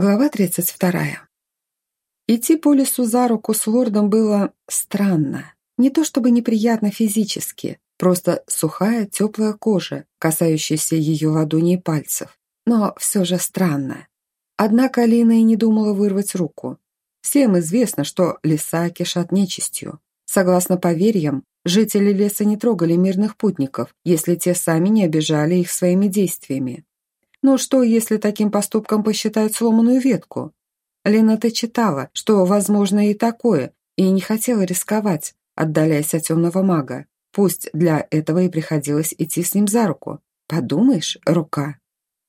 Глава 32. Идти по лесу за руку с лордом было странно. Не то чтобы неприятно физически, просто сухая, теплая кожа, касающаяся ее ладоней и пальцев. Но все же странно. Однако Алина и не думала вырвать руку. Всем известно, что леса кишат нечистью. Согласно поверьям, жители леса не трогали мирных путников, если те сами не обижали их своими действиями. Ну что, если таким поступком посчитают сломанную ветку? Лена-то читала, что возможно и такое, и не хотела рисковать, отдаляясь от темного мага. Пусть для этого и приходилось идти с ним за руку. Подумаешь, рука.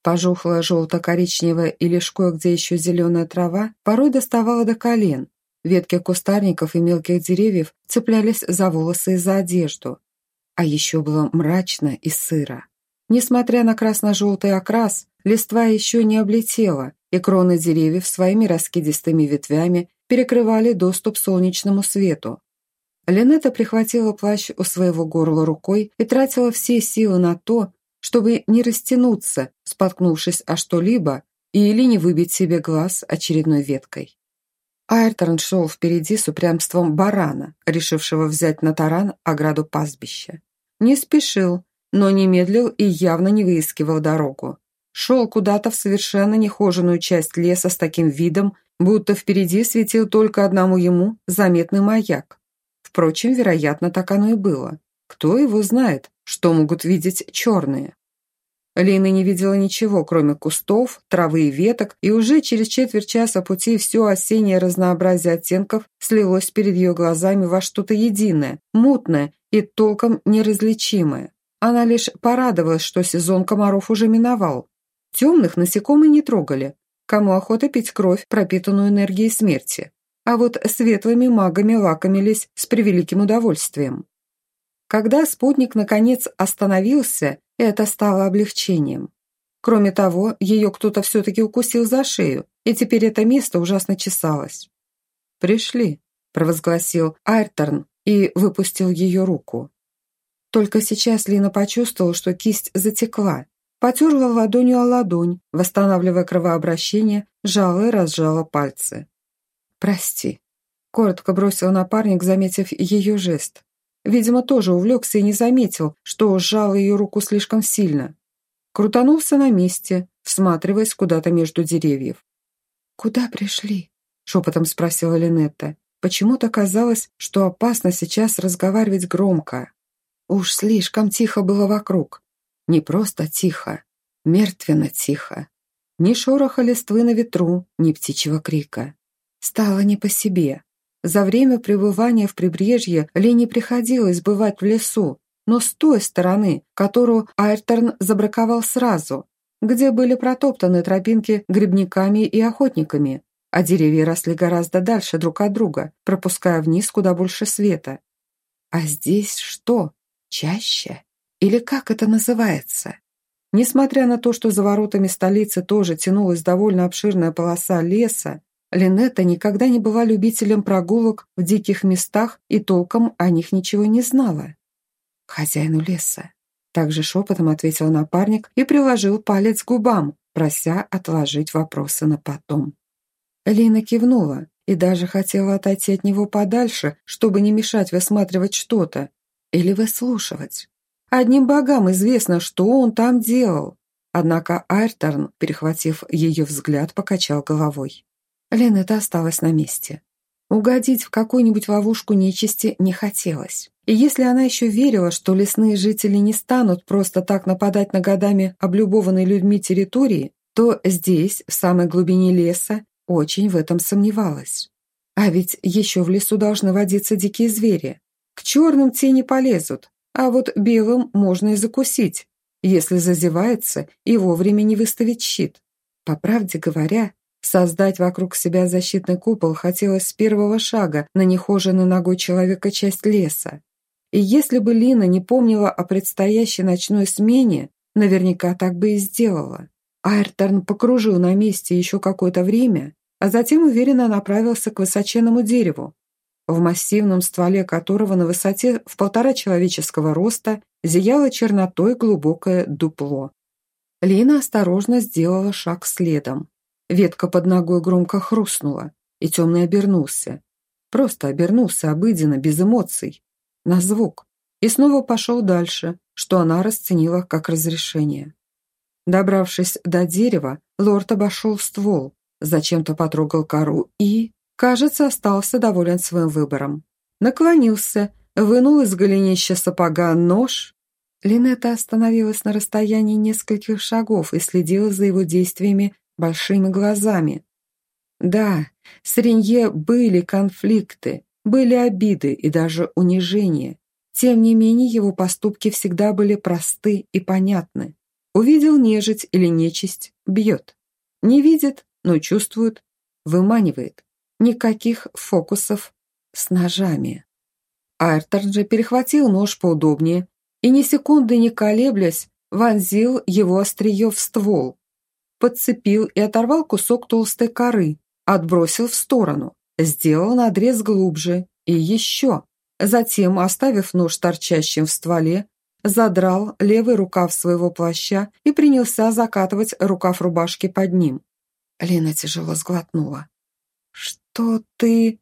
Пожухлая желто-коричневая или кое-где еще зеленая трава порой доставала до колен. Ветки кустарников и мелких деревьев цеплялись за волосы и за одежду. А еще было мрачно и сыро. Несмотря на красно-желтый окрас, листва еще не облетела, и кроны деревьев своими раскидистыми ветвями перекрывали доступ солнечному свету. Линета прихватила плащ у своего горла рукой и тратила все силы на то, чтобы не растянуться, споткнувшись о что-либо, или не выбить себе глаз очередной веткой. Айрторн шел впереди с упрямством барана, решившего взять на таран ограду пастбища. Не спешил, но не медлил и явно не выискивал дорогу. Шел куда-то в совершенно нехоженную часть леса с таким видом, будто впереди светил только одному ему заметный маяк. Впрочем, вероятно, так оно и было. Кто его знает, что могут видеть черные? Лина не видела ничего, кроме кустов, травы и веток, и уже через четверть часа пути все осеннее разнообразие оттенков слилось перед ее глазами во что-то единое, мутное и толком неразличимое. Она лишь порадовалась, что сезон комаров уже миновал. Темных насекомые не трогали. Кому охота пить кровь, пропитанную энергией смерти. А вот светлыми магами лакомились с превеликим удовольствием. Когда спутник наконец остановился, это стало облегчением. Кроме того, ее кто-то все-таки укусил за шею, и теперь это место ужасно чесалось. «Пришли», – провозгласил Айрторн и выпустил ее руку. Только сейчас Лина почувствовала, что кисть затекла. Потерла ладонью о ладонь, восстанавливая кровообращение, жала и разжала пальцы. «Прости», — коротко бросил напарник, заметив ее жест. Видимо, тоже увлекся и не заметил, что сжал ее руку слишком сильно. Крутанулся на месте, всматриваясь куда-то между деревьев. «Куда пришли?» — шепотом спросила Линетта. Почему-то казалось, что опасно сейчас разговаривать громко. Уж слишком тихо было вокруг. Не просто тихо, мертвенно тихо. Ни шороха листвы на ветру, ни птичьего крика. Стало не по себе. За время пребывания в прибрежье Лене приходилось бывать в лесу, но с той стороны, которую Айрторн забраковал сразу, где были протоптаны тропинки грибниками и охотниками, а деревья росли гораздо дальше друг от друга, пропуская вниз куда больше света. А здесь что? Чаще? Или как это называется? Несмотря на то, что за воротами столицы тоже тянулась довольно обширная полоса леса, Линетта никогда не была любителем прогулок в диких местах и толком о них ничего не знала. «Хозяину леса», — также шепотом ответил напарник и приложил палец к губам, прося отложить вопросы на потом. Лина кивнула и даже хотела отойти от него подальше, чтобы не мешать высматривать что-то, или выслушивать. Одним богам известно, что он там делал. Однако Айрторн, перехватив ее взгляд, покачал головой. Ленета осталась на месте. Угодить в какую-нибудь ловушку нечисти не хотелось. И если она еще верила, что лесные жители не станут просто так нападать на годами облюбованной людьми территории, то здесь, в самой глубине леса, очень в этом сомневалась. А ведь еще в лесу должны водиться дикие звери. К черным те не полезут, а вот белым можно и закусить, если зазевается и вовремя не выставить щит. По правде говоря, создать вокруг себя защитный купол хотелось с первого шага на нехоженной ногой человека часть леса. И если бы Лина не помнила о предстоящей ночной смене, наверняка так бы и сделала. Айрторн покружил на месте еще какое-то время, а затем уверенно направился к высоченному дереву, в массивном стволе которого на высоте в полтора человеческого роста зияло чернотой глубокое дупло. Лина осторожно сделала шаг следом. ветка под ногой громко хрустнула, и темный обернулся. Просто обернулся обыденно, без эмоций, на звук, и снова пошел дальше, что она расценила как разрешение. Добравшись до дерева, лорд обошел ствол, зачем-то потрогал кору и, кажется, остался доволен своим выбором. Наклонился, вынул из голенища сапога нож. Линетта остановилась на расстоянии нескольких шагов и следила за его действиями большими глазами. Да, с Ренье были конфликты, были обиды и даже унижения. Тем не менее, его поступки всегда были просты и понятны. Увидел нежить или нечисть – бьет. Не видит, но чувствует, выманивает. Никаких фокусов с ножами. Айрторн же перехватил нож поудобнее и, ни секунды не колеблясь, вонзил его острие в ствол, подцепил и оторвал кусок толстой коры, отбросил в сторону, сделал надрез глубже и еще. Затем, оставив нож торчащим в стволе, задрал левый рукав своего плаща и принялся закатывать рукав рубашки под ним. Лена тяжело сглотнула. «Что ты...»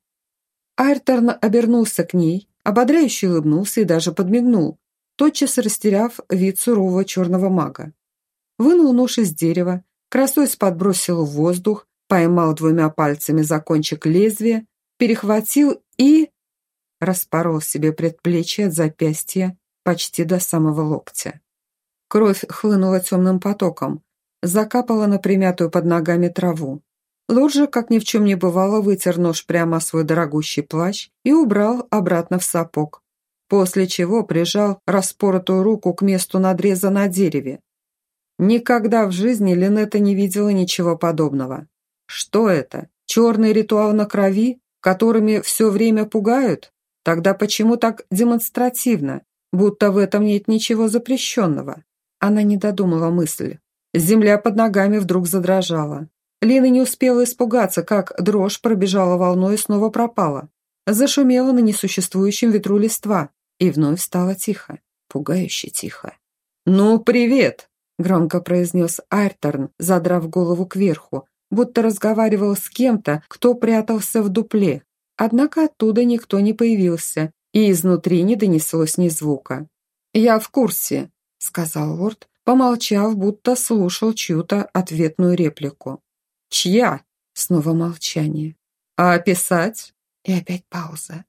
Айрторн обернулся к ней, ободряюще улыбнулся и даже подмигнул, тотчас растеряв вид сурового черного мага. Вынул нож из дерева, красой подбросил в воздух, поймал двумя пальцами за кончик лезвия, перехватил и... распорол себе предплечье от запястья почти до самого локтя. Кровь хлынула темным потоком, закапала на примятую под ногами траву. Лорд как ни в чем не бывало, вытер нож прямо свой дорогущий плащ и убрал обратно в сапог, после чего прижал распоротую руку к месту надреза на дереве. Никогда в жизни Линетта не видела ничего подобного. Что это? Черный ритуал на крови, которыми все время пугают? Тогда почему так демонстративно, будто в этом нет ничего запрещенного? Она не додумала мысль. Земля под ногами вдруг задрожала. Лина не успела испугаться, как дрожь пробежала волной и снова пропала. Зашумела на несуществующем ветру листва, и вновь стало тихо, пугающе тихо. «Ну, привет!» – громко произнес Айрторн, задрав голову кверху, будто разговаривал с кем-то, кто прятался в дупле. Однако оттуда никто не появился, и изнутри не донеслось ни звука. «Я в курсе», – сказал лорд, помолчав, будто слушал чью-то ответную реплику. «Чья?» – снова молчание. «А описать?» И опять пауза.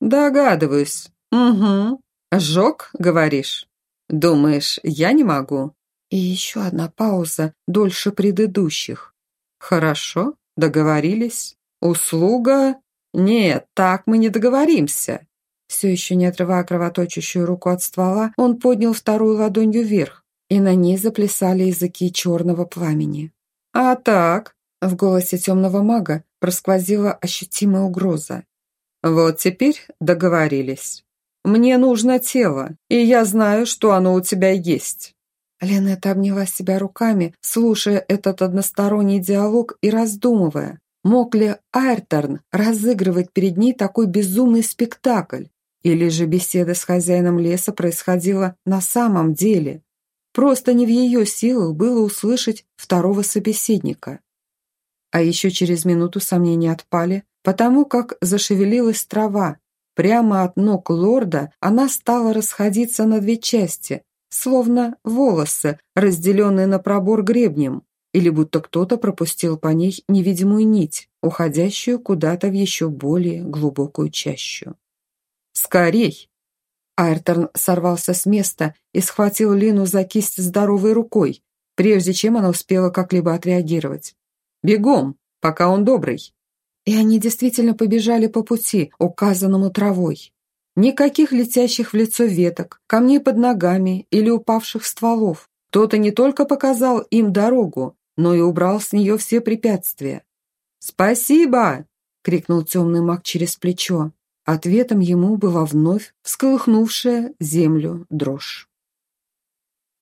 «Догадываюсь. Угу. Жог, говоришь? Думаешь, я не могу?» И еще одна пауза, дольше предыдущих. «Хорошо, договорились. Услуга? Нет, так мы не договоримся». Все еще не отрывая кровоточащую руку от ствола, он поднял вторую ладонью вверх, и на ней заплясали языки черного пламени. «А так?» — в голосе темного мага просквозила ощутимая угроза. «Вот теперь договорились. Мне нужно тело, и я знаю, что оно у тебя есть. Ленета обняла себя руками, слушая этот односторонний диалог и раздумывая, мог ли Айрторн разыгрывать перед ней такой безумный спектакль, или же беседа с хозяином леса происходила на самом деле. Просто не в ее силах было услышать второго собеседника. А еще через минуту сомнения отпали, потому как зашевелилась трава. Прямо от ног лорда она стала расходиться на две части, словно волосы, разделенные на пробор гребнем, или будто кто-то пропустил по ней невидимую нить, уходящую куда-то в еще более глубокую чащу. «Скорей!» Айрторн сорвался с места и схватил Лину за кисть здоровой рукой, прежде чем она успела как-либо отреагировать. «Бегом, пока он добрый!» И они действительно побежали по пути, указанному травой. Никаких летящих в лицо веток, камней под ногами или упавших стволов. Кто-то не только показал им дорогу, но и убрал с нее все препятствия. «Спасибо!» — крикнул темный маг через плечо. Ответом ему была вновь всколыхнувшая землю дрожь.